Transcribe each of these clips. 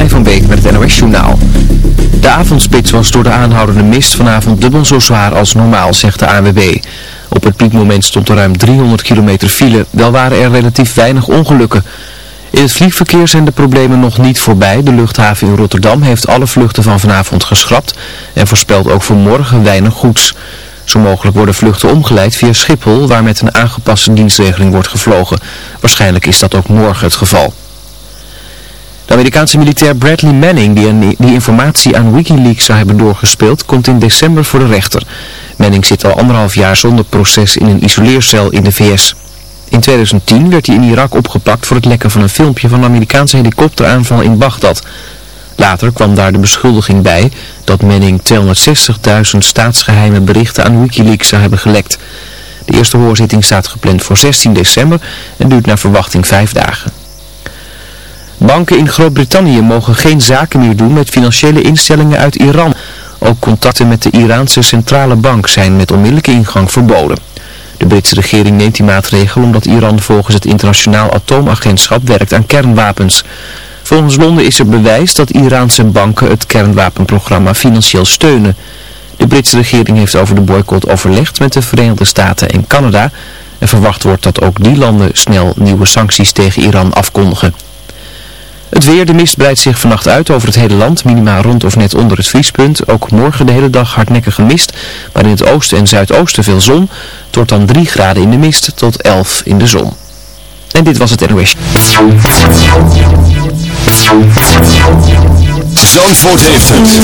Martijn van Beek met het NOS Journaal. De avondspits was door de aanhoudende mist vanavond dubbel zo zwaar als normaal, zegt de ANWB. Op het piekmoment stond er ruim 300 kilometer file, wel waren er relatief weinig ongelukken. In het vliegverkeer zijn de problemen nog niet voorbij. De luchthaven in Rotterdam heeft alle vluchten van vanavond geschrapt en voorspelt ook voor morgen weinig goeds. Zo mogelijk worden vluchten omgeleid via Schiphol, waar met een aangepaste dienstregeling wordt gevlogen. Waarschijnlijk is dat ook morgen het geval. De Amerikaanse militair Bradley Manning, die, die informatie aan Wikileaks zou hebben doorgespeeld, komt in december voor de rechter. Manning zit al anderhalf jaar zonder proces in een isoleercel in de VS. In 2010 werd hij in Irak opgepakt voor het lekken van een filmpje van een Amerikaanse helikopteraanval in Bagdad. Later kwam daar de beschuldiging bij dat Manning 260.000 staatsgeheime berichten aan Wikileaks zou hebben gelekt. De eerste hoorzitting staat gepland voor 16 december en duurt naar verwachting vijf dagen. Banken in Groot-Brittannië mogen geen zaken meer doen met financiële instellingen uit Iran. Ook contacten met de Iraanse centrale bank zijn met onmiddellijke ingang verboden. De Britse regering neemt die maatregel omdat Iran volgens het internationaal atoomagentschap werkt aan kernwapens. Volgens Londen is er bewijs dat Iraanse banken het kernwapenprogramma financieel steunen. De Britse regering heeft over de boycott overlegd met de Verenigde Staten en Canada. En verwacht wordt dat ook die landen snel nieuwe sancties tegen Iran afkondigen. Het weer, de mist breidt zich vannacht uit over het hele land, minima rond of net onder het vriespunt. Ook morgen de hele dag hardnekkige mist, maar in het oosten en zuidoosten veel zon. Wordt dan 3 graden in de mist tot 11 in de zon. En dit was het NOS. Zandvoort heeft het.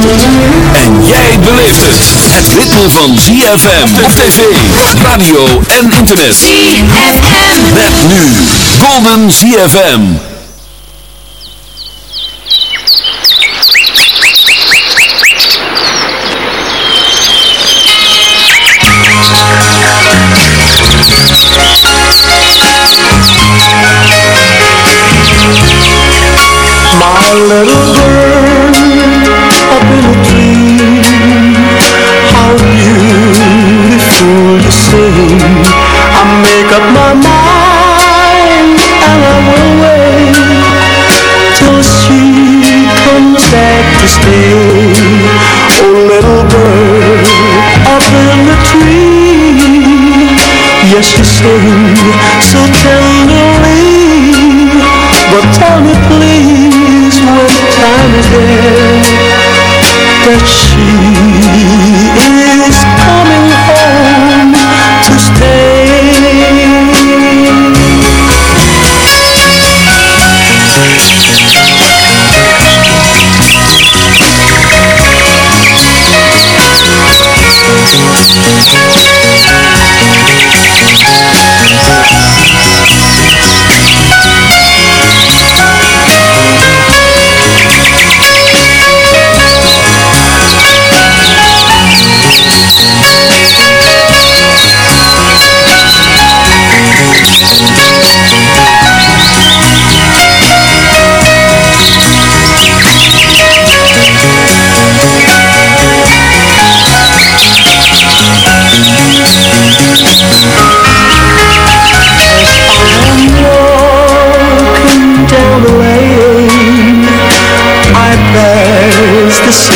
En jij beleeft het. Het ritme van ZFM op tv, radio en internet. ZFM. Met nu Golden ZFM. Little bird up in a tree How beautiful you sing. I make up my mind and I will wait Till she comes back to stay. Oh little bird up in the tree. Yes you sing so tenderly but tell me please time is there That she is coming home to stay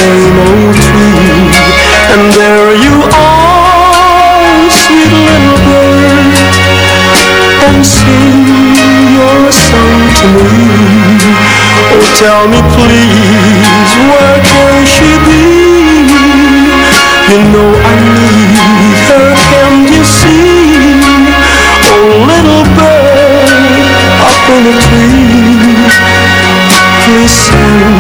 same old oh, tree And there you are, sweet little bird. And sing your song to me. Oh, tell me please, where can she be? You know I need her, can't you see? Oh, little bird up in the tree, please send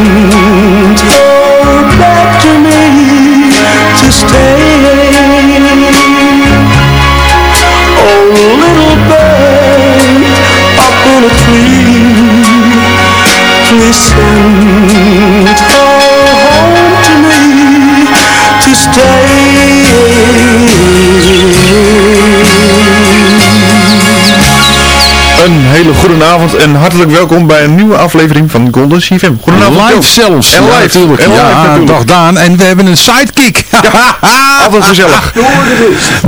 hele goede avond en hartelijk welkom bij een nieuwe aflevering van Golden CFM. Goedenavond. Live zelfs. En Ja, live. natuurlijk. En live ja, natuurlijk. dag Daan. En we hebben een sidekick. Altijd gezellig.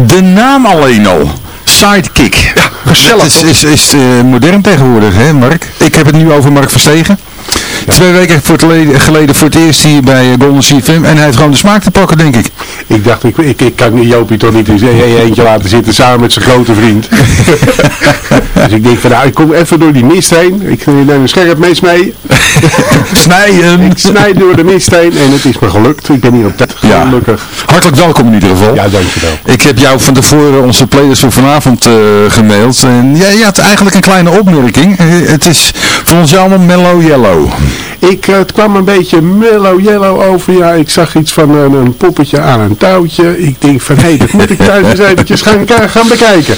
De naam alleen al. Sidekick. Ja, gezellig, Het is, is, is eh, modern tegenwoordig, hè Mark? Ik heb het nu over Mark Verstegen. Twee weken voor het geleden, geleden voor het eerst hier bij eh, Golden CFM. En hij heeft gewoon de smaak te pakken, denk ik. Ik dacht, ik, ik, ik kan Jopie toch niet eens eentje laten zitten samen met zijn grote vriend. dus ik denk van nou, ik kom even door die mist heen. Ik neem een scherp mes mee. Snijden. Ik snijd door de mist heen en het is me gelukt. Ik ben hier op tijd Ja. gelukkig. Hartelijk welkom in ieder geval. Ja, dankjewel. Ik heb jou van tevoren onze playlist voor vanavond eh, gemaild. En jij je had eigenlijk een kleine opmerking. Eh, het is voor ons allemaal mellow yellow. Ik, eh, het kwam een beetje mellow yellow over. Ja, ik zag iets van een, een poppetje aan een touwtje. Ik denk van, hé, dat moet ik thuis eens eventjes gaan, gaan bekijken.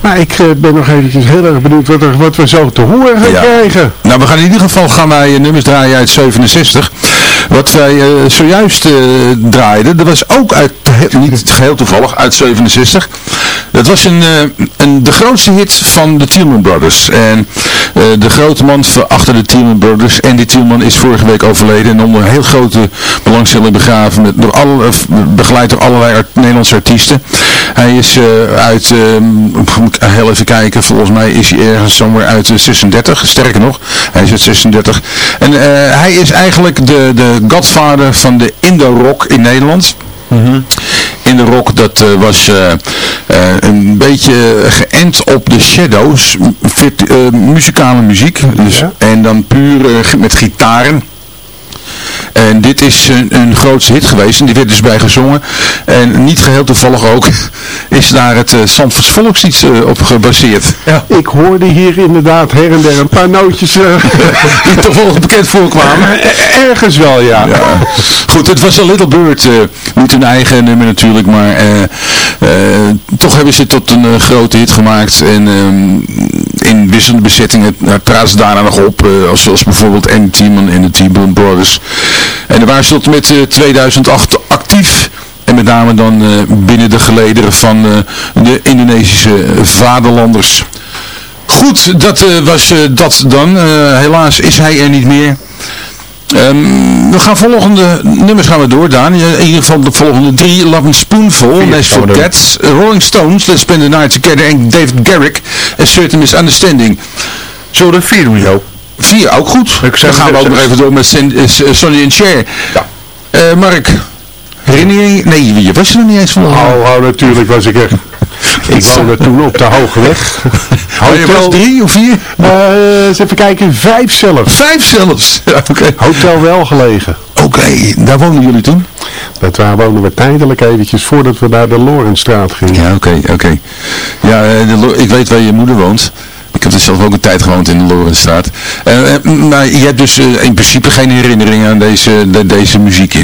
Maar ik eh, ben nog eventjes heel erg benieuwd wat, er, wat we zo te horen gaan Ja. krijgen. Nou, we gaan in ieder geval gaan wij eh, nummers draaien uit 67. Wat wij zojuist draaiden, dat was ook uit, niet geheel toevallig, uit 67. Dat was een, een, de grootste hit van de Tielman Brothers. En eh, de grote man achter de Tielman Brothers, Andy Tielman, is vorige week overleden. En onder heel grote belangstelling begraven, met, door alle, eh, begeleid door allerlei Nederlandse artiesten. Hij is eh, uit, eh, moet heel even kijken, volgens mij is hij ergens somewhere uit de 36, sterker nog, hij is uit 36. En hij is eigenlijk de, de godfather van de Indo-rock in Nederland. In de rock, dat eh, was eh, eh, een beetje geënt op de Shadows, muzikale muziek. Dus, Ja. En dan puur met gitaren. En dit is een, een grootste hit geweest en die werd dus bij gezongen. En niet geheel toevallig ook is daar het uh, Zandvoorts Volkslied eh, op gebaseerd. Ja. Ik hoorde hier inderdaad her en der een paar nootjes. eh, Die toch wel bekend voorkwamen. ergens wel, ja. Ja. Goed, het was een Little Bird, eh, niet hun eigen nummer natuurlijk, maar eh, eh, toch hebben ze het tot een grote hit gemaakt. En ehm, in wisselende bezettingen praten ze daarna nog op, eh, als, zoals bijvoorbeeld Andy Timan en de T-Bone Brothers. En daar waren ze tot met eh, 2008 actief. En met name dan eh, binnen de gelederen van eh, de Indonesische vaderlanders. Goed, dat eh, was eh, dat dan. Eh, helaas is hij er niet meer. Ehm, we gaan volgende nummers gaan we door, Daan. In ieder geval de volgende drie. Love and Spoonful, Nashville Cats, Rolling Stones, Let's Spend the Night Together en David Garrick, A Certain Misunderstanding. Zullen we er vier doen, Joop? Vier, ook goed. Ik zeg- Dan gaan we ook nog even door met Sin- eh, Sonny and Cher. Ja. Eh, Mark, herinner je... Nee, je was er nog niet eens van. Oh, oh, natuurlijk was ik er. Ik woonde toen op de Hoge Weg. Je was drie of vier? Eh, eens even kijken, vijf zelfs. Vijf zelfs. Ja, Oké, Hotel wel gelegen. Oké, daar woonden jullie toen? Dat waar woonden we tijdelijk eventjes voordat we naar de Lorenstraat gingen. Ja, oké, oké. Ja, eh, de ik weet waar je moeder woont. Ik heb dus zelf ook een tijd gewoond in de Lorenstraat. Eh, eh, maar je hebt dus eh, in principe geen herinnering aan deze, de- deze muziek.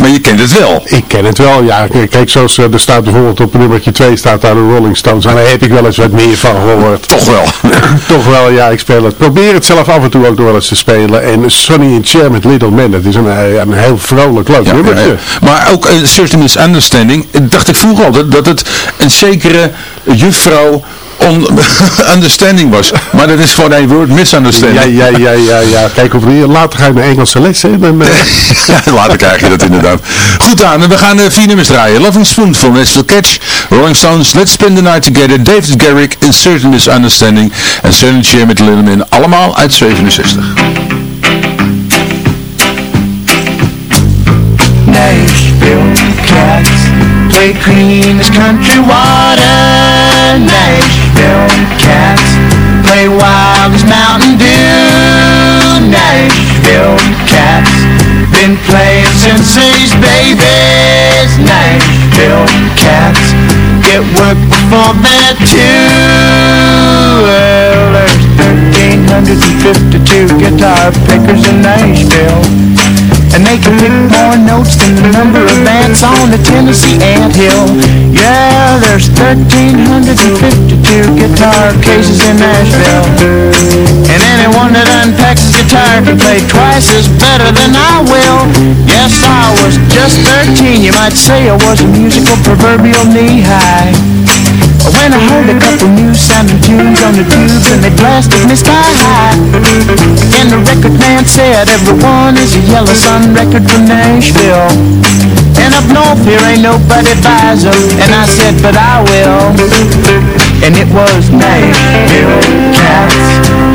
Maar je kent het wel. Ik ken het wel, ja. Kijk, zoals er staat bijvoorbeeld op nummertje 2 staat daar de Rolling Stones. En daar heb ik wel eens wat meer van gehoord. Toch wel. Toch wel, ja, ik speel het. Probeer het zelf af en toe ook nog wel eens te spelen. En Sonny and Cher met Little Man, dat is een, een heel vrolijk leuk Ja, nummertje. ja, ja. Maar ook een certain misunderstanding. Dacht ik vroeger altijd dat het een zekere juffrouw understanding was. Maar dat is gewoon een woord misunderstanding. Ja, ja, ja, ja, ja. Kijk, of later ga je naar Engelse les, hè. Dan, eh, Ja, later krijg je dat inderdaad. Goed aan, we gaan eh, vier nummers draaien. Loving Spoonful, Nashville Catch, Rolling Stones, Let's Spend the Night Together, David Garrick, Certain Misunderstanding en Certain Share met Little Man. Allemaal uit 67. Nashville cats play clean as country water. Nashville cats play wild as Mountain Dew. Nashville cats been playing since they's babies. Nashville cats get work before they're. Well, there's 1,352 guitar pickers in Nashville. And they can pick more notes than the number of ants on the Tennessee anthill. Yeah, there's 1,352 guitar cases in Nashville. And anyone that unpacks his guitar can play twice as better than I will. Yes, I was just 13, you might say I was a musical proverbial knee-high. When I heard a couple new sounding tunes on the tubes and they blasted me sky high And the record man said everyone is a Yellow Sun record from Nashville and up north here ain't nobody buys them And I said, but I will. And it was Nashville cats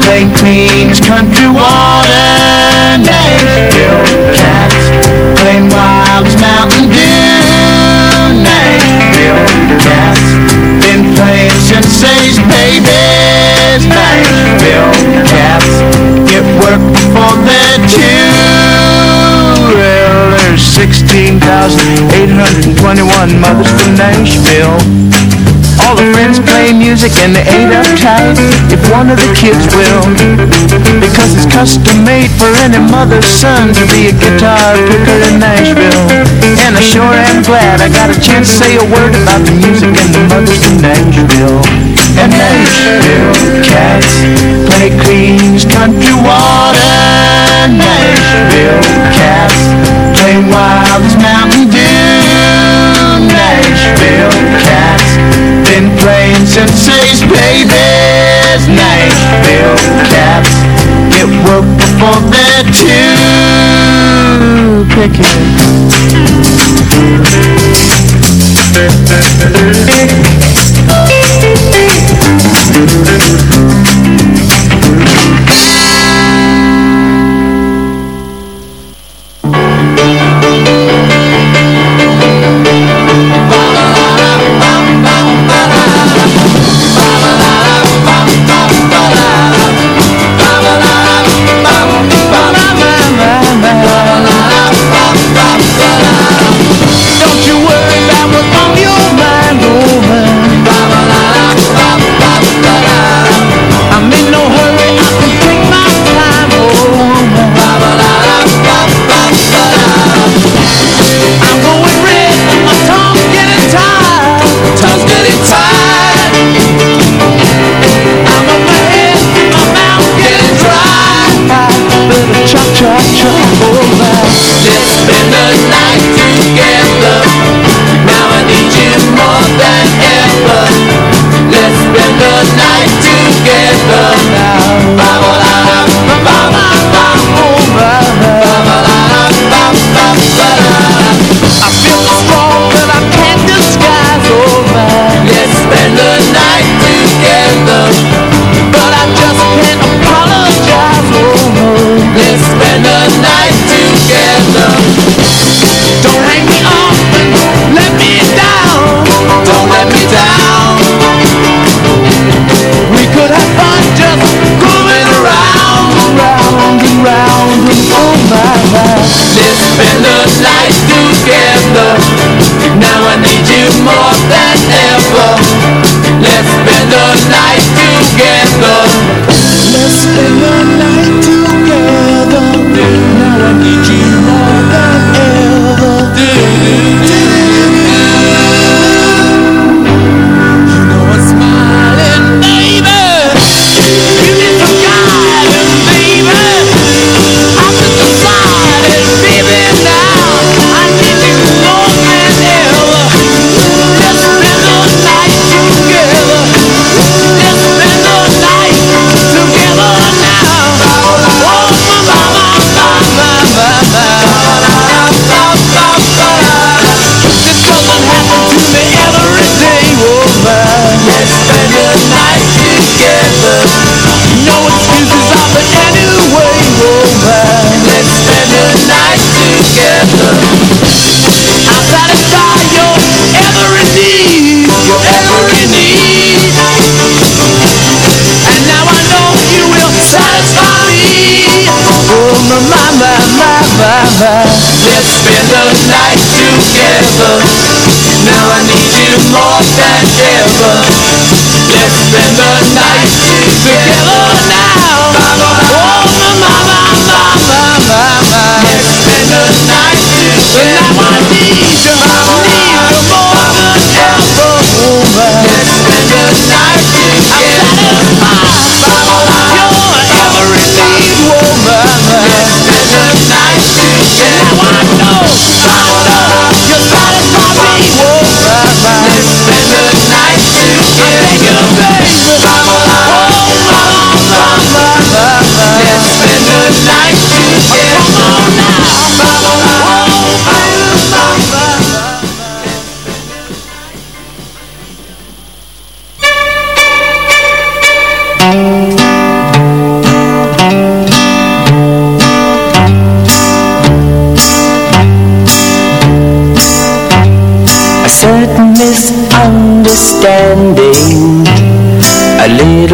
Play Queens country water Nashville cats Play Wilds Mountain Dew Nashville cats Been playing since they's babies Nashville cats Get work for their children 16 1,821 mothers from Nashville. All the friends play music and they ain't uptight if one of the kids will. Because it's custom made for any mother's son to be a guitar picker in Nashville. And I sure am glad I got a chance to say a word about the music and the mothers from Nashville. And Nashville cats play Queen's Country Water. Nashville cats play wild as Mountain Dew. Nashville cats Been playing since these babies Nashville cats Get woke before they're too picky Thank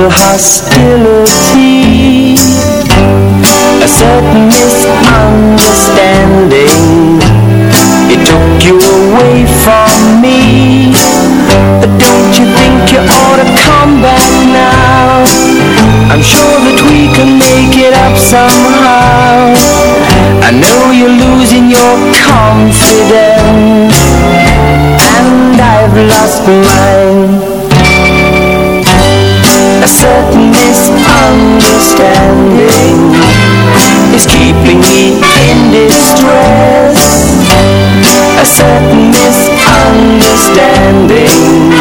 little hostility. A certain misunderstanding. It took you away from me. But don't you think you ought to come back now? I'm sure that we can make it up somehow. I know you're losing your confidence. And I've lost mine. A certain misunderstanding is keeping me in distress. A certain misunderstanding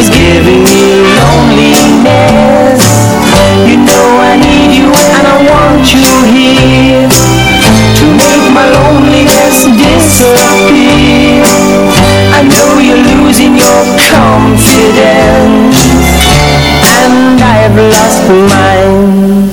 is giving me loneliness. You know I need you and I want you here to make my loneliness disappear. I know you're losing your confidence and I've lost mine.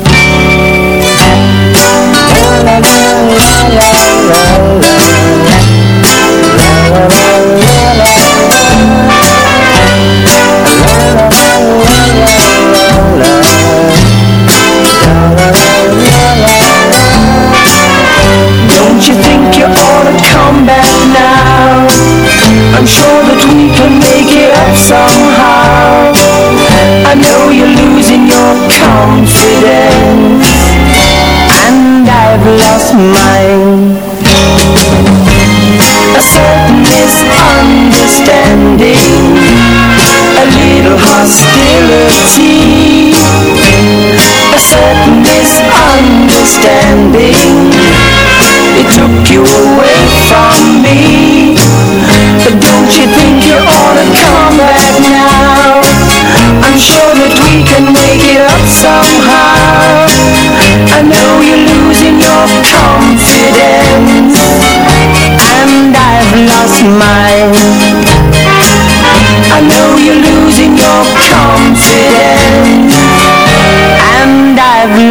Misunderstanding. It took you away from me. But don't you think you ought to come back now? I'm sure that we can make it up somehow. I know you're losing your confidence, and I've lost mine. I know you're losing your confidence,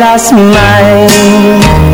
lost mine.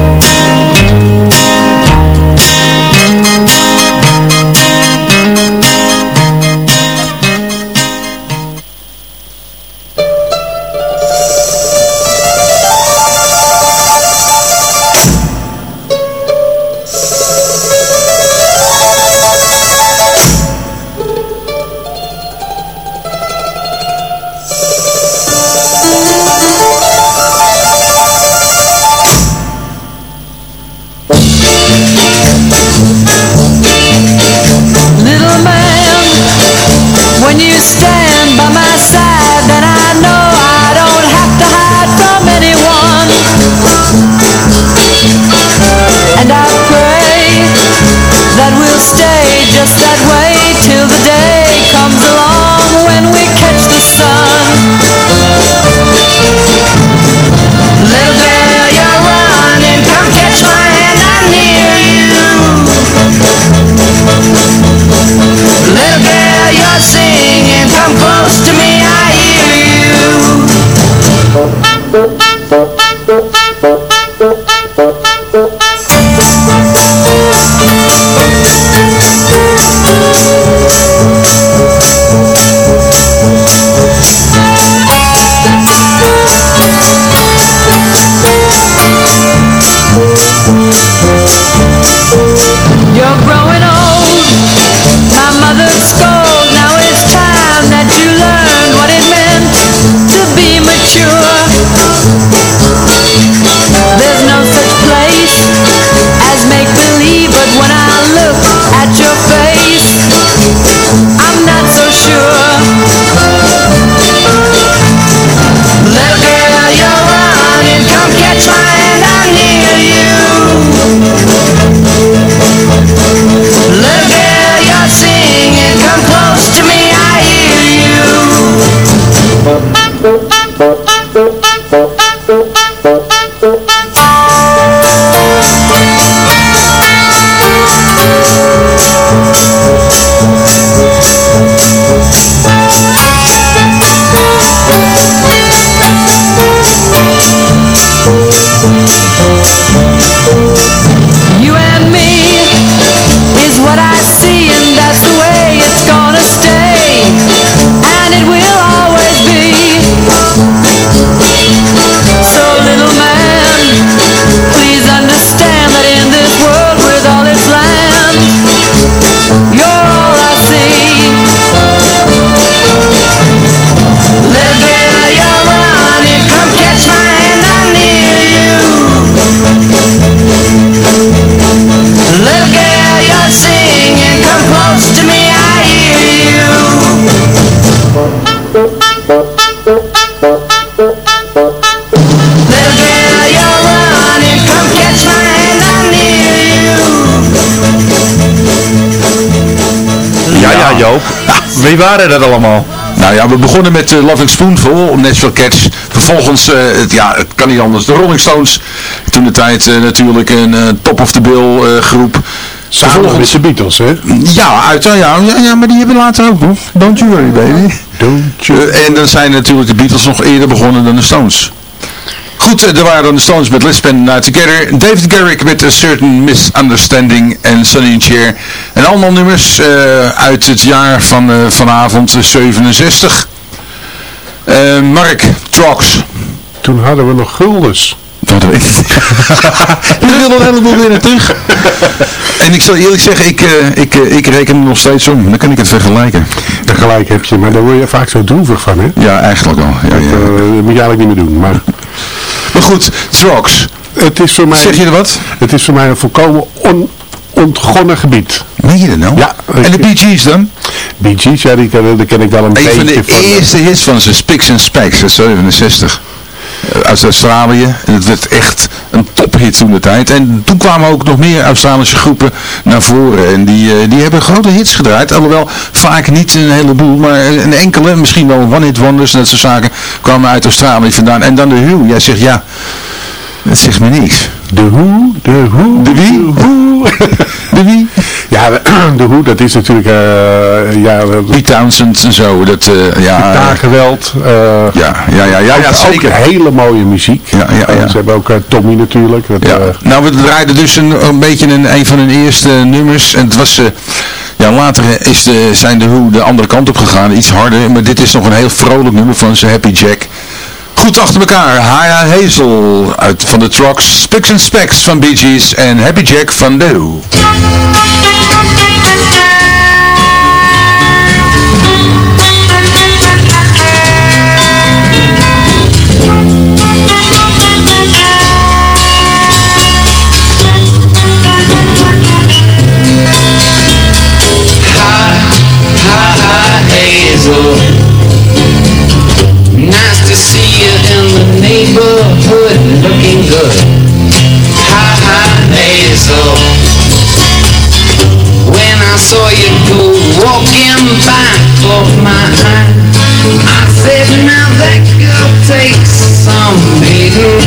Wie waren dat allemaal? Nou ja, we begonnen met uh, Loving Spoonful, Nashville Catch. Vervolgens, eh, het, ja, het kan niet anders, de Rolling Stones. Toen de tijd eh, natuurlijk een top of the bill groep. Samen met de Beatles, hè? Ja, uit, ja, ja, ja, maar die hebben later ook nog. Don't you worry, baby. Don't you... en dan zijn natuurlijk de Beatles nog eerder begonnen dan de Stones. Goed, er waren dan de Stones met Let's Spend Night Together. David Garrick met A Certain Misunderstanding en Sunny Chair. En allemaal nummers uh, uit het jaar van uh, vanavond 67. Uh, Mark, Trox. Toen hadden we nog guldens. Dat weet ik. Wil een heleboel weer naar terug. En ik zal eerlijk zeggen, ik, ik, ik reken nog steeds om. Dan kan ik het vergelijken. Dat gelijk heb je, maar daar word je vaak zo droevig van, hè? Ja, eigenlijk wel. Ja, dat, ja. dat moet je eigenlijk niet meer doen. Maar maar goed, drugs. Het is voor mij, zeg je er wat? Het is voor mij een volkomen onontgonnen gebied. Meen je dat nou? Ja. En de Bee Gees dan? Bee Gees, ja, die, die ken ik wel een, een beetje van. de van eerste hits van ze, Spicks and Specks, uit 67. Uit Australië. En het werd echt een tophit toen de tijd. En toen kwamen ook nog meer Australische groepen naar voren. En die, die hebben grote hits gedraaid. Alhoewel vaak niet een heleboel, maar een enkele, misschien wel one-hit wonders en dat soort zaken, kwamen uit Australië vandaan. En dan de Who. Jij zegt ja, dat zegt me niks. De Who, de Who, de wie? De Who. de wie? Ja, de, Who, dat is natuurlijk, uh, ja... Pete Townsend en zo, dat, uh, ja... Gitaargeweld. Uh, ja, ja, ja, ja, ja, zeker. Ook hele mooie muziek. Ja, ja, ja. Ze hebben ook Tommy natuurlijk. Dat, ja. nou, we draaiden dus een, een beetje een, een van hun eerste nummers. En het was... ja, later is de, zijn de Who de andere kant op gegaan, iets harder. Maar dit is nog een heel vrolijk nummer van ze Happy Jack. Goed achter elkaar, Haya Hazel uit van de Trucks, Spicks and Specks van Bee Gees en Happy Jack van The. Nice to see you in the neighborhood looking good. Hi, hi, Hazel. When I saw you go walking by, caught my eye. I said, now that girl takes some beating.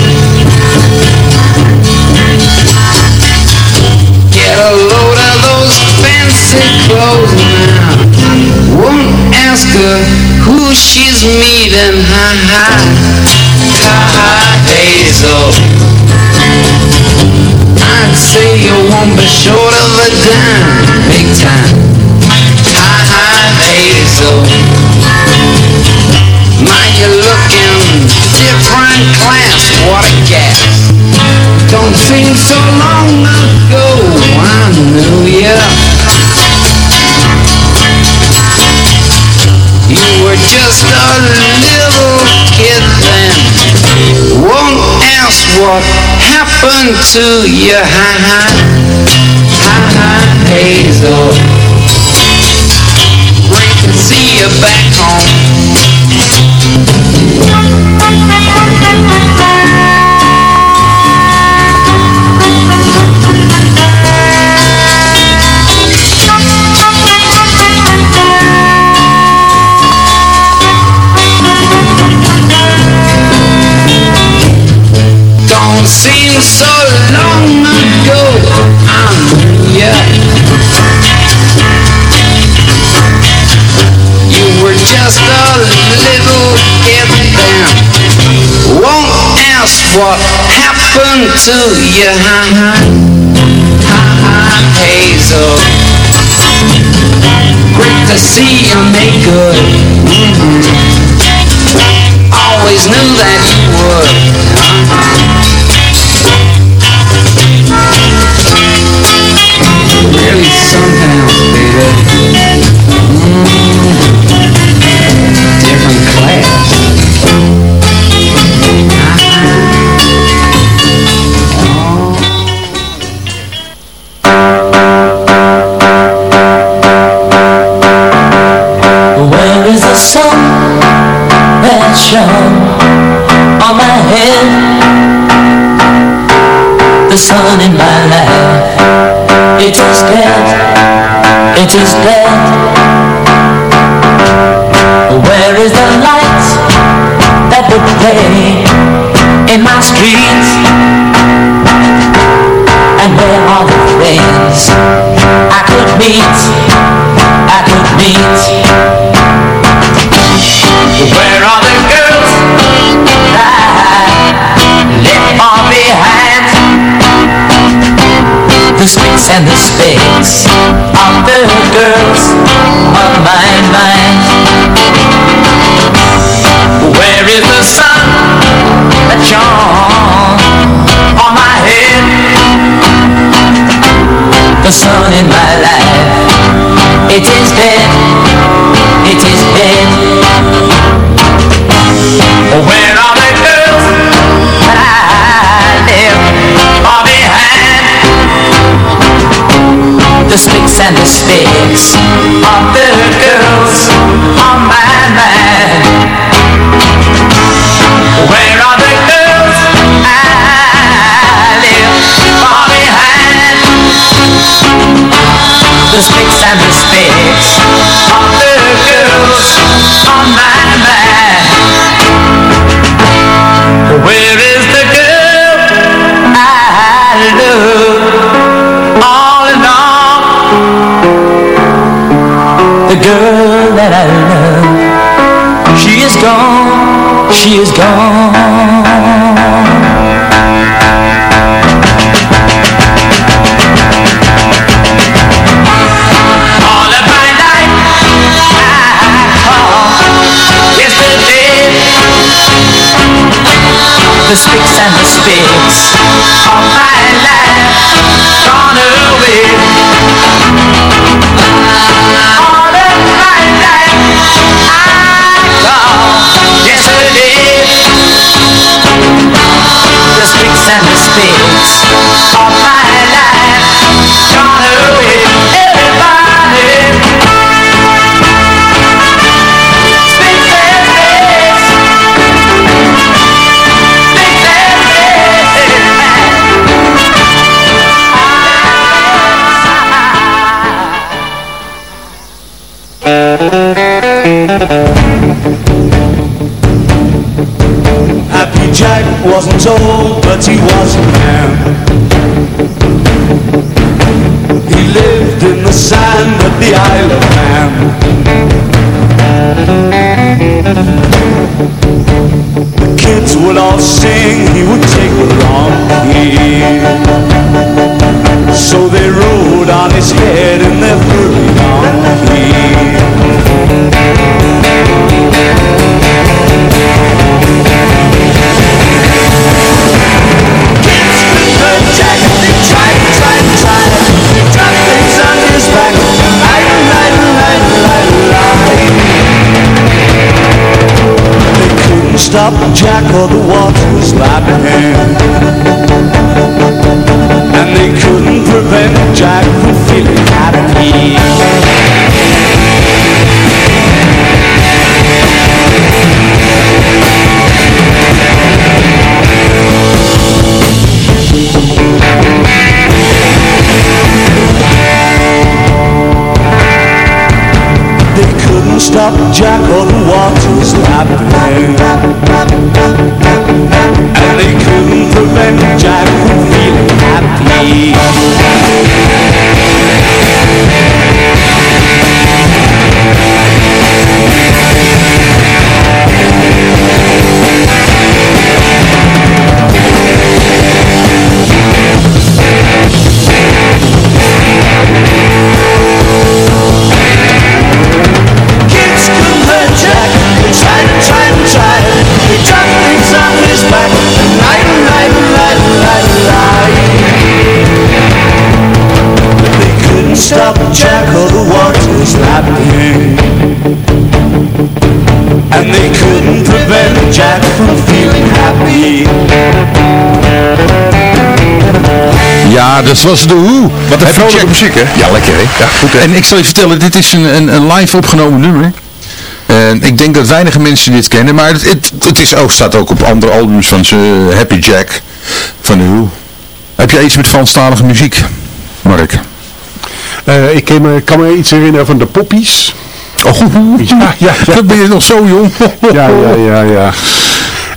Get a load of those fancy clothes ask her who she's meeting. Ha ha, ha ha, Hazel. I'd say you won't be short of a dime, big time. Ha ha, Hazel. My, you're looking different class, what a gas. Don't seem so long ago I knew. You were just a little kid then. Won't ask what happened to you. Ha ha, ha ha, Hazel. Great to see you back home. Happened to you. Ha ha, ha ha, Hazel. Great to see you make good. Mhm. Always knew that you would. Really sunhouse, just let sticks and the specks of the girls of my mind. Where is the sun that shone on my head? The sun in my life, it is dead, The sticks and the sticks of the girls on my mind. Where are the girls ah, I left far behind? The sticks and the sticks of the girls on my that I love, she is gone, she is gone. The sticks and the spits of my for the one Ja, dat was de Who. Wat een Happy vrolijke Jack. muziek, hè? Ja, lekker hè? Ja, goed, hè? En ik zal je vertellen, dit is een, een, een live opgenomen nummer. En ik denk dat weinige mensen dit kennen, maar het, het, het is ook, staat ook op andere albums van ze, Happy Jack van de Who. Heb jij iets met Franstalige muziek, Mark? Eh, ik kan me, kan me iets herinneren van de poppies. Oh, Ja, ja, ja. dan ben je nog zo jong. Ja, ja, ja, ja.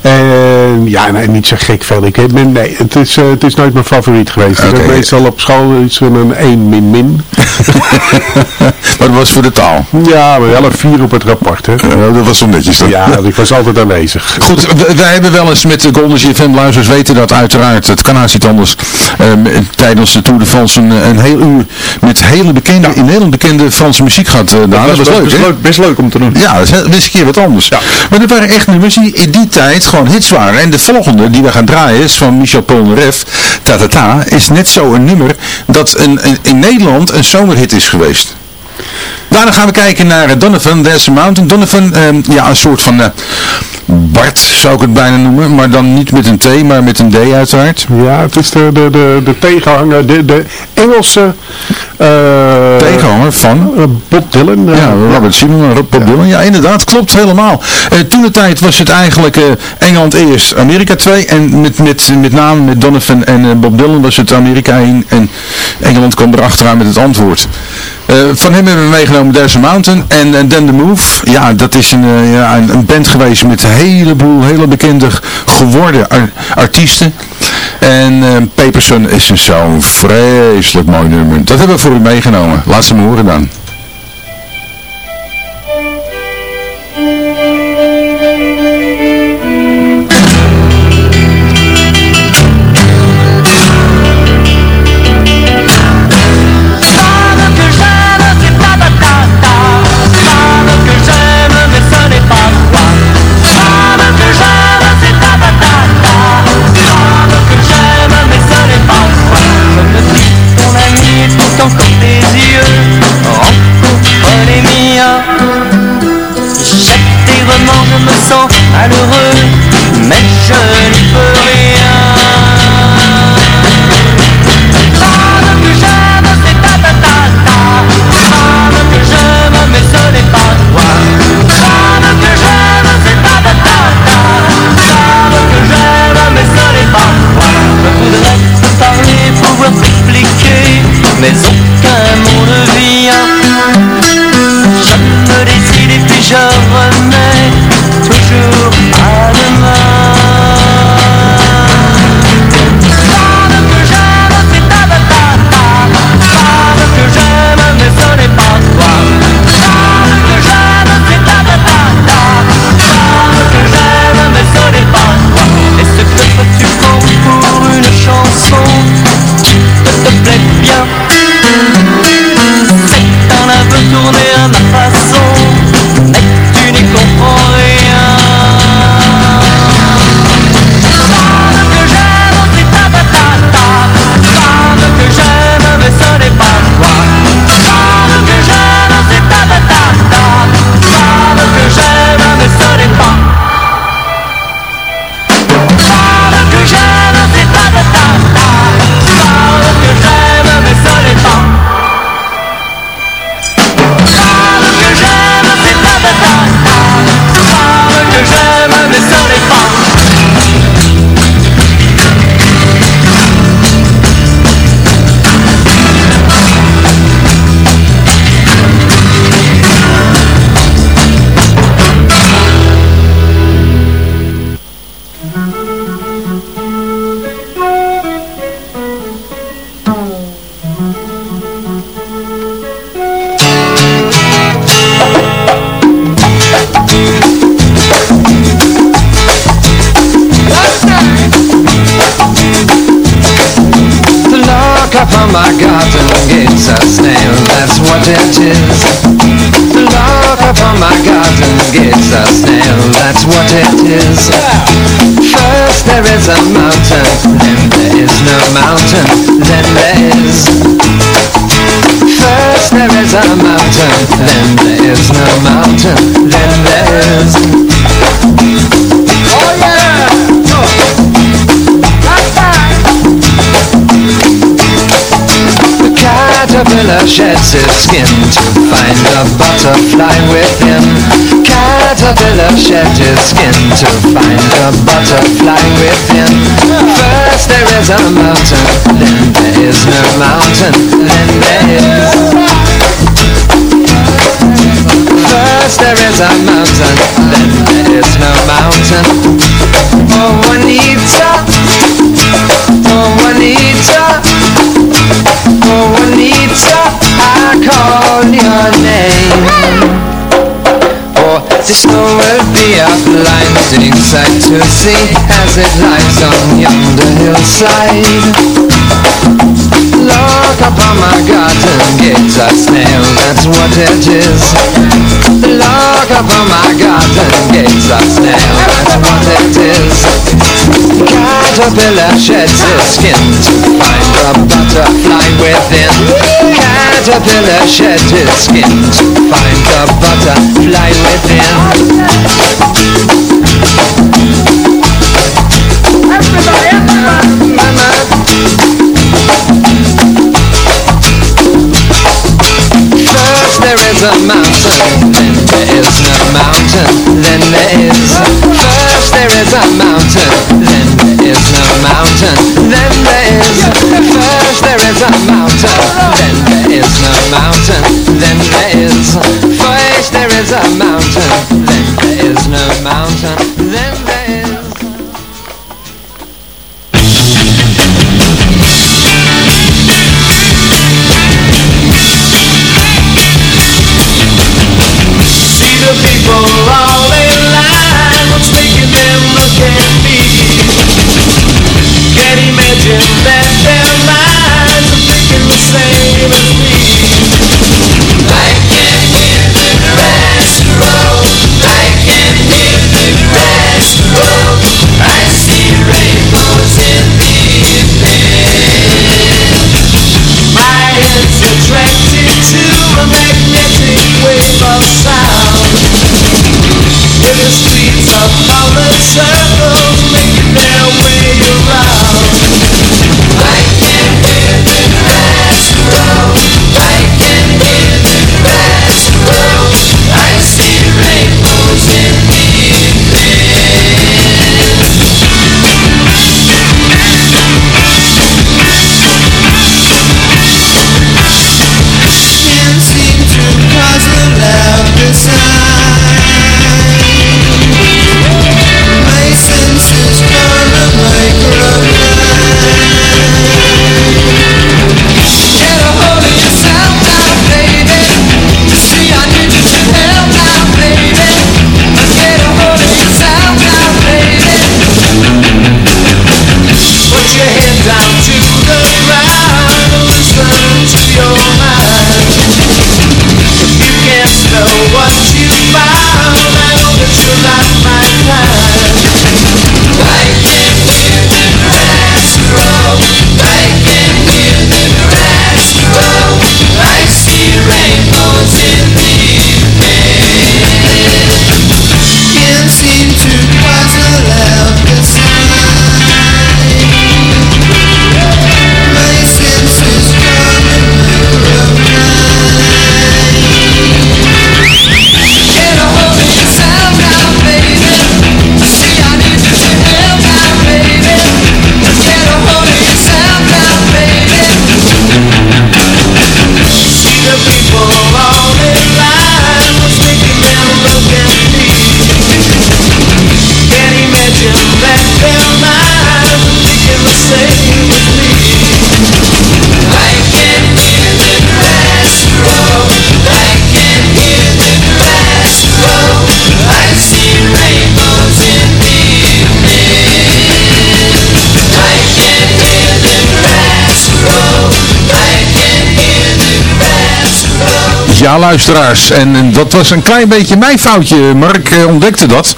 En ja, nee, niet zo gek veel. Ik ben, nee, het is, eh, het is nooit mijn favoriet geweest. Ik heb meestal op school iets van een 1 min min. maar dat was voor de taal. Ja, maar wel een 4 op het rapport. Hè. Ja, dat was zo netjes. dan. Ja, ik was altijd aanwezig. Goed, wij hebben wel eens met de Golden GFM luisters weten dat uiteraard, het kan niet anders, ehm, tijdens de Tour de France een, een heel uur met hele bekende, in Nederland bekende Franse muziek gehad. eh, Daan. dat was leuk, best leuk, best leuk om te doen. Ja, dat is een keer wat anders. Maar er waren echt nummers die in die tijd gewoon hits waren. En de volgende die we gaan draaien is van Michel Polnareff, Ta Ta Ta, is net zo een nummer dat een, een- in Nederland een zomerhit is geweest. Daarna gaan we kijken naar eh, Donovan, There's a Mountain. Donovan, ehm, ja, een soort van eh, Bart zou ik het bijna noemen, maar dan niet met een T, maar met een D uiteraard. Ja, het is de, de, de, de tegenhanger, de, de Engelse... eh, Tegenhanger van eh, Bob Dylan. eh, Ja, Robert Simon, Bob Dylan. Ja, inderdaad, klopt helemaal. Toen de tijd was het eigenlijk Engeland eerst, Amerika 2. En met, met, met name met Donovan en Bob Dylan was het Amerika 1. En Engeland kwam erachteraan met het antwoord. Eh, van hem hebben we meegenomen There's a Mountain en en Then The Move. Ja, dat is een, eh, ja, een, band geweest met een heleboel hele bekende geworden ar- artiesten. En eh, Paperson is zo'n vreselijk mooi nummer. Dat hebben we voor u meegenomen. Laat ze me horen dan. model of his skin To find the butterfly within. First there is a mountain Then there is no mountain Then there is. First there is a mountain Then there is no mountain. Oh Juanita. Oh Juanita. There's nowhere beyond the line zigzag to see As it lies on yonder hillside? Look upon my garden gates, a snail, that's what it is. Look upon my garden gates, a snail, that's what it is. Caterpillar sheds his skin to find a butterfly within. Caterpillar sheds his skin to find a butterfly within. Everybody, everybody! First there is a mountain, then there is no mountain, then there is. First there is a mountain, then there is no mountain, then there is. First there is a mountain, then there is no mountain, then there is. First there is a mountain, then there is no mountain, Ja, luisteraars. En, dat was een klein beetje mijn foutje. Mark eh, ontdekte dat.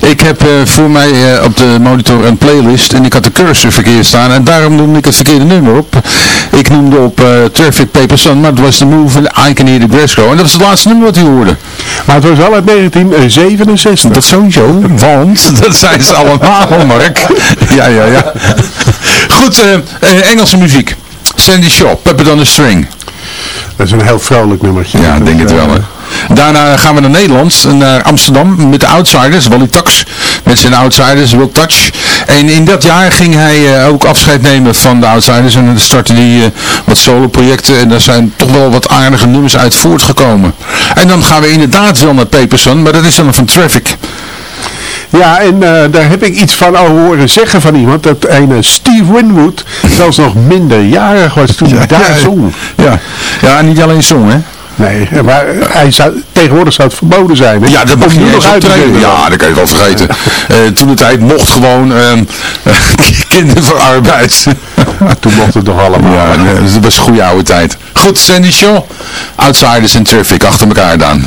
Ik heb eh, voor mij eh, op de monitor een playlist en ik had de cursor verkeerd staan. En daarom noemde ik het verkeerde nummer op. Ik noemde op Traffic Paper Sun, maar het was de move I Can Hear the Grass Grow. En dat is het laatste nummer wat u hoorde. Maar het was wel uit 1967. Dat sowieso, want dat zijn ze allemaal, Mark. Ja, ja, ja. Goed, Engelse muziek. Sandy Shaw, Puppet on a String. Dat is een heel vrolijk nummertje. Ja, ik denk het wel. Hè. Daarna gaan we naar Nederland, naar Amsterdam met de Outsiders, Wally Tax. Met zijn Outsiders, Will Touch. En in dat jaar ging hij eh, ook afscheid nemen van de Outsiders. En dan startte hij eh, wat solo projecten. En daar zijn toch wel wat aardige nummers uit voortgekomen. En dan gaan we inderdaad wel naar Paperson, maar dat is dan van Traffic. Ja, en eh, daar heb ik iets van al horen zeggen van iemand. Dat een Steve Winwood zelfs nog minderjarig was toen hij daar zong. Ja. ja, niet alleen zong hè. Nee, maar hij zou, tegenwoordig zou het verboden zijn. Hè? Ja, dat mag je niet eens uit. Ja, dat kan je wel vergeten. Eh, toen de tijd mocht gewoon ehm, kinderen voor arbeid. Toen mocht het toch allemaal. Ja, nee, dat was een goede oude tijd. Goed, Sandy Shaw. Outsiders en Traffic achter elkaar dan.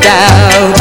doubt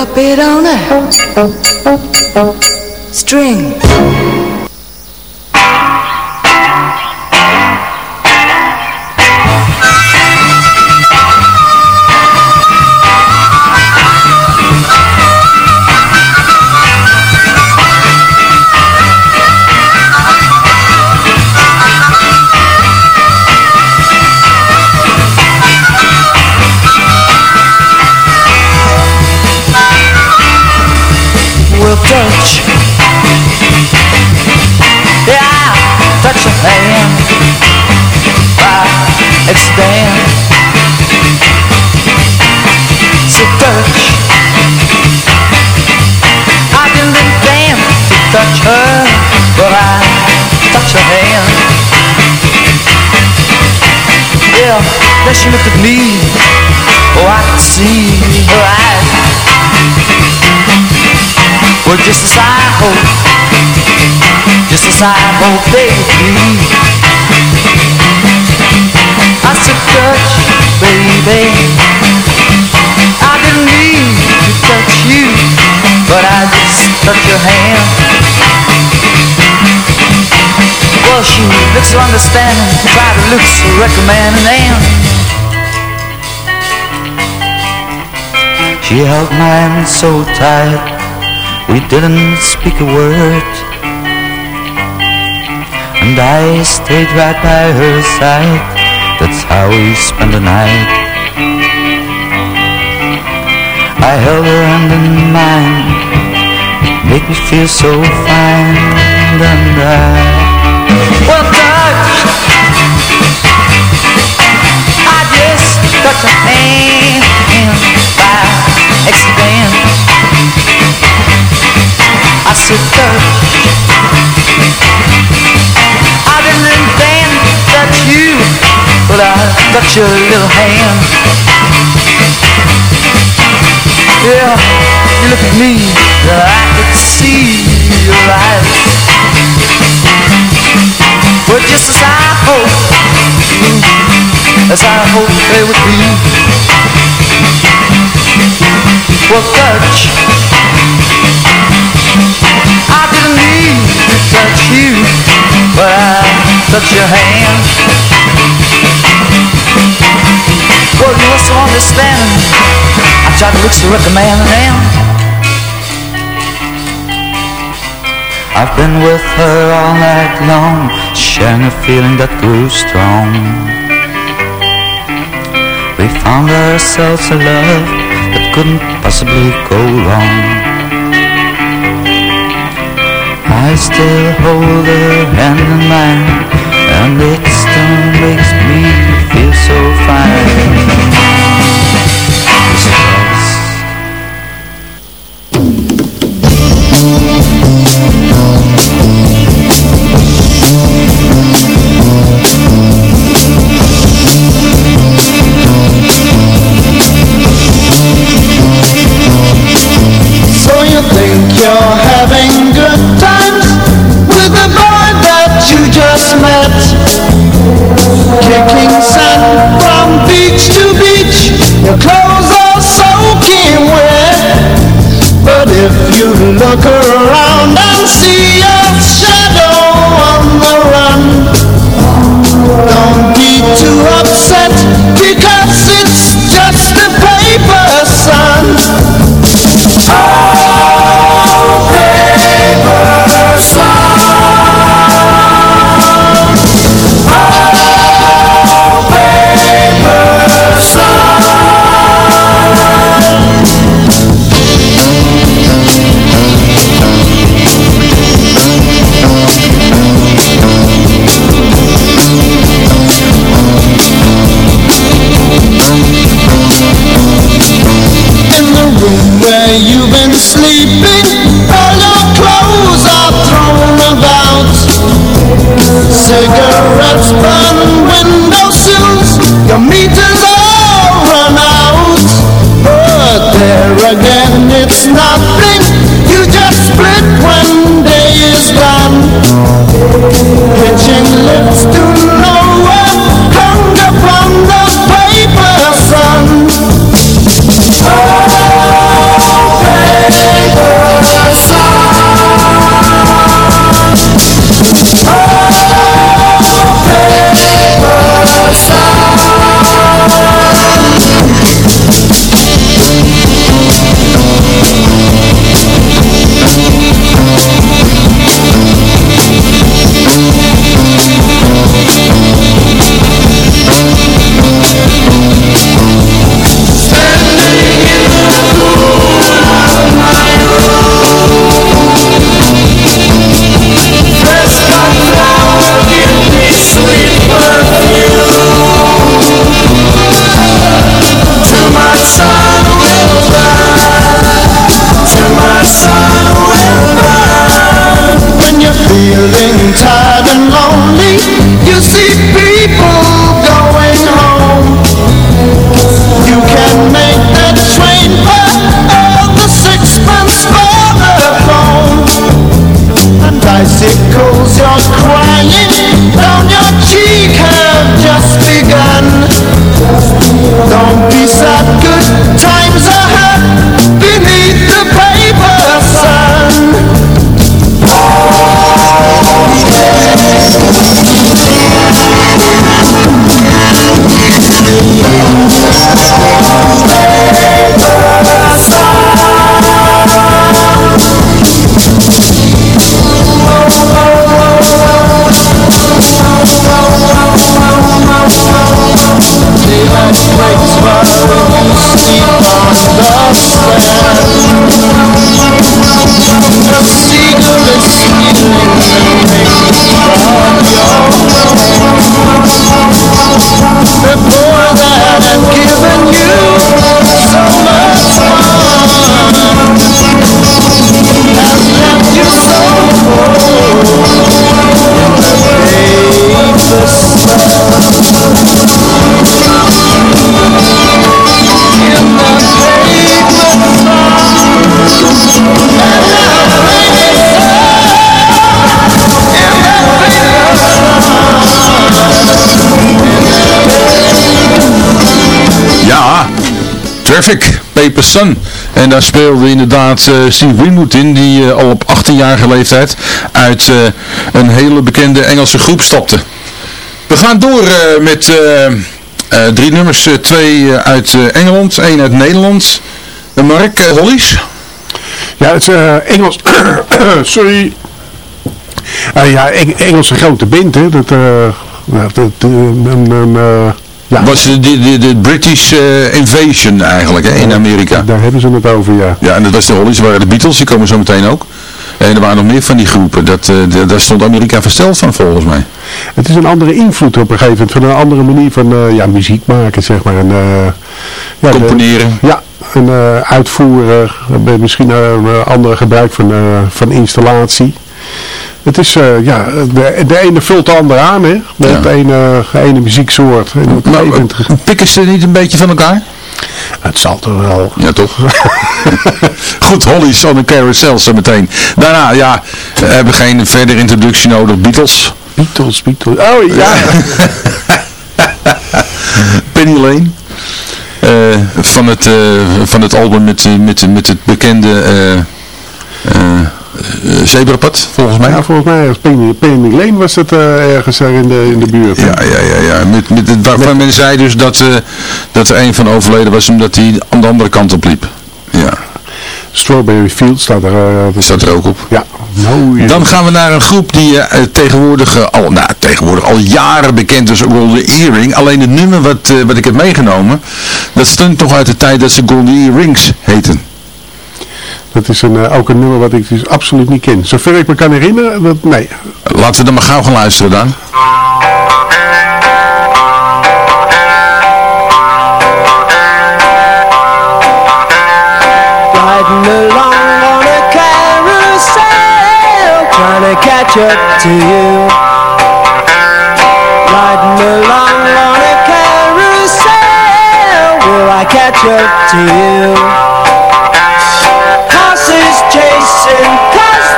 up it on a string. I they would be. I said, touch, baby. I didn't mean to touch you, but I just touched your hand. Well, she looked so understanding, tried to look so recommending, and she held my hand so tight. We didn't speak a word And I stayed right by her side. That's how we spent the night. I held her hand in mine. Make me feel so fine And I Well, touch I just touched her hand By accident I said touch wearing band that's you, but I got your little hand. Yeah, you look at me I could see your eyes. But just as I hoped As I hoped they would be. Well, touch. I didn't need to touch you But I touch your hand Well, you must understand I tried to mix the record man and I've been with her all night long. Sharing a feeling that grew strong. We found ourselves a love That couldn't possibly go wrong. I still hold her hand in mine. Sun makes stone makes me feel so fine. Traffic, Paper Sun. En daar speelde inderdaad eh, Steve Winwood in, die eh, al op 18-jarige leeftijd uit eh, een hele bekende Engelse groep stapte. We gaan door met drie nummers, twee uit Engeland, één uit Nederland. Mark, Hollies? Ja, het Engels. Sorry. Ja, Eng Engelse grote band, hè. Dat, nou, dat, ja, Was de, de, de, British eh, Invasion eigenlijk hè, in Amerika. daar hebben ze het over, ja. Ja, en dat was de Hollies, waren de Beatles, die komen zo meteen ook. En er waren nog meer van die groepen. Dat, de- daar stond Amerika versteld van volgens mij. Het is een andere invloed op een gegeven moment, van een andere manier van eh, ja, muziek maken, zeg maar. En, eh, ja, de- Componeren. ja, en uitvoeren, misschien een andere gebruik van, van installatie. Het is, eh, ja, de, de ene vult de andere aan, hè. Met Ja. de ene, de ene muzieksoort. En Maar gegeven moment- pikken ze niet een beetje van elkaar? het zal toch wel. Ja, toch? Goed, Hollies on the Carousel zo meteen. Daarna, ja, we hebben geen verdere introductie nodig. Beatles. Beatles, Beatles. Oh ja. Penny Lane. Eh, van, het, eh, van het album met, eh, met, met het bekende eh eh, eh, zebrapad, volgens mij. Ja, volgens mij Penny Lane was het eh, ergens er in de, in de buurt. Ja, ja, ja, ja. Met, met, het- waarvan men zei dus dat, eh, dat er een van overleden was omdat hij aan de andere kant op liep. Ja, Strawberry Field staat er. eh, dat staat er ook op. Ja, mooie. Dan gaan we naar een groep die eh, tegenwoordig, eh, al, nou, tegenwoordig al jaren bekend is, Golden Earring. Alleen het nummer wat, eh, wat ik heb meegenomen, dat stond toch uit de tijd dat ze Golden Earrings heten. Dat is een, eh, ook een nummer wat ik dus absoluut niet ken. Zover ik me kan herinneren, dat, nee. Laten we dan maar gauw gaan luisteren dan. Riding along on a carousel, trying to catch up to you. Riding along on a carousel, will I catch up to you? Horses chasing,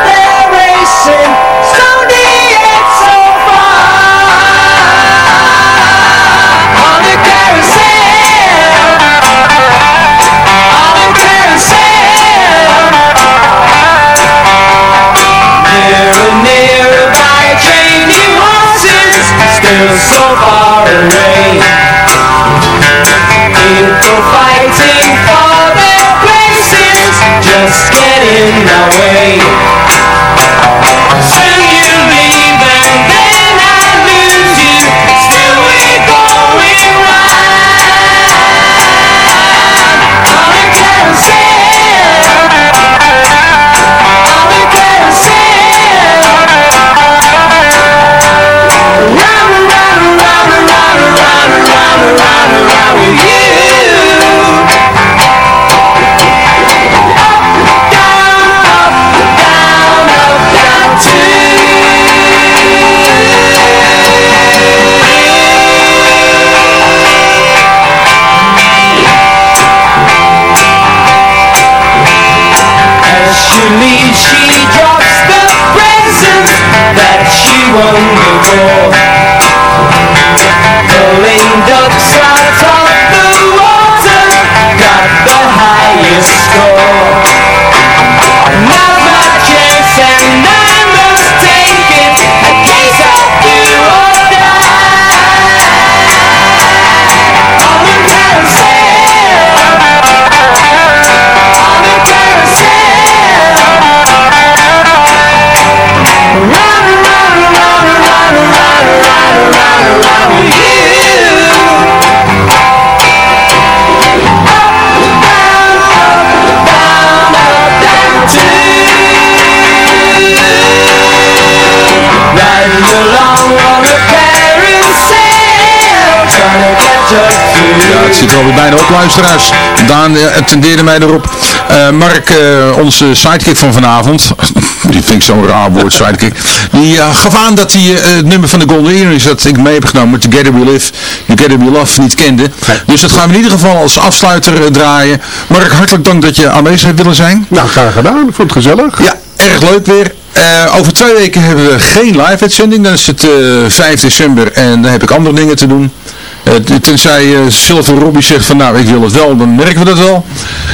they're racing, slowly yet so far. On a carousel, on a Nearer, nearer by horses, still so far away. People fighting just get in our way. Soon you leave and then I lose you, still we're going carousel. With you. Alweer bijna op, luisteraars. Daan eh, attendeerde mij erop. Eh, Mark, eh, onze sidekick van vanavond, die vind ik zo'n raar woord, sidekick, die gaf aan dat hij het nummer van de Golden Earrings dat ik mee heb genomen, Together We Live, Together We Love, niet kende. Dus dat gaan we in ieder geval als afsluiter draaien. Mark, hartelijk dank dat je aanwezig hebt willen zijn. Nou, graag gedaan. Ik vond het gezellig. Ja, erg leuk weer. Over twee weken hebben we geen live uitzending. Dan is het eh 5 december en dan heb ik andere dingen te doen. Eh, tenzij eh, uh, Silver Robbie zegt van nou ik wil het wel, dan merken we dat wel.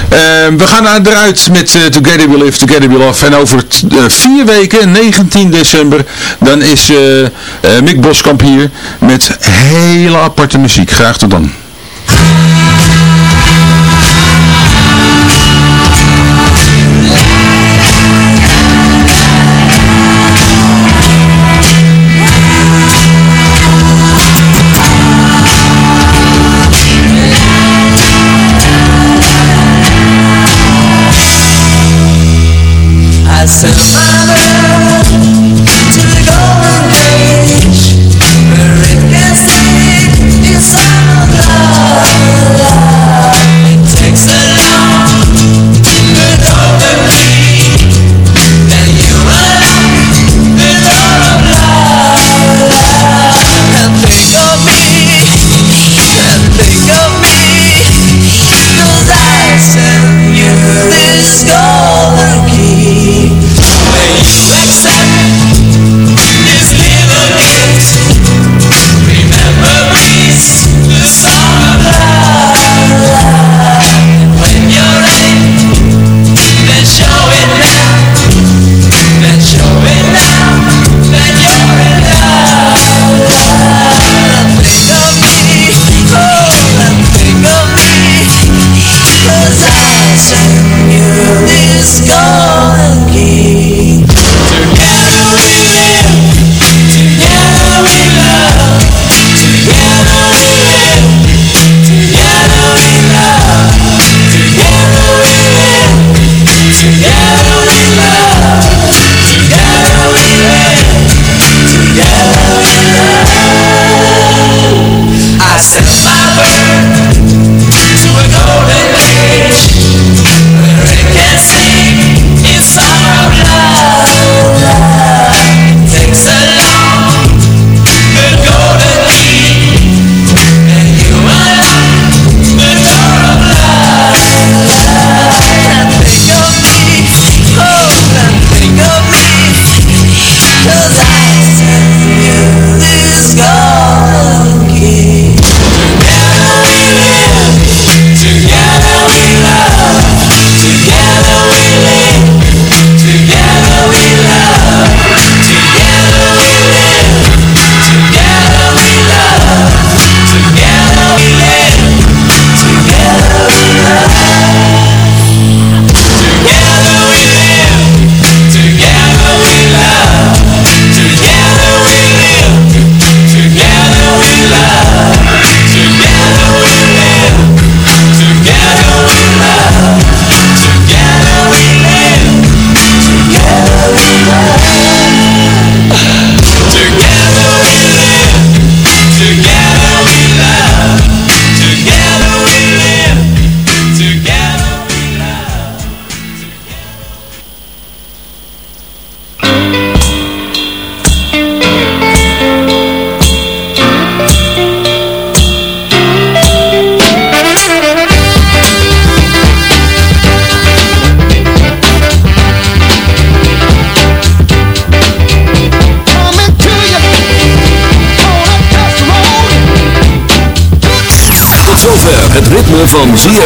Ehm, we gaan eruit met eh, Together We Live, Together We Love. En over vier weken, 19 december, dan is Mick Boskamp hier met hele aparte muziek. Graag tot dan.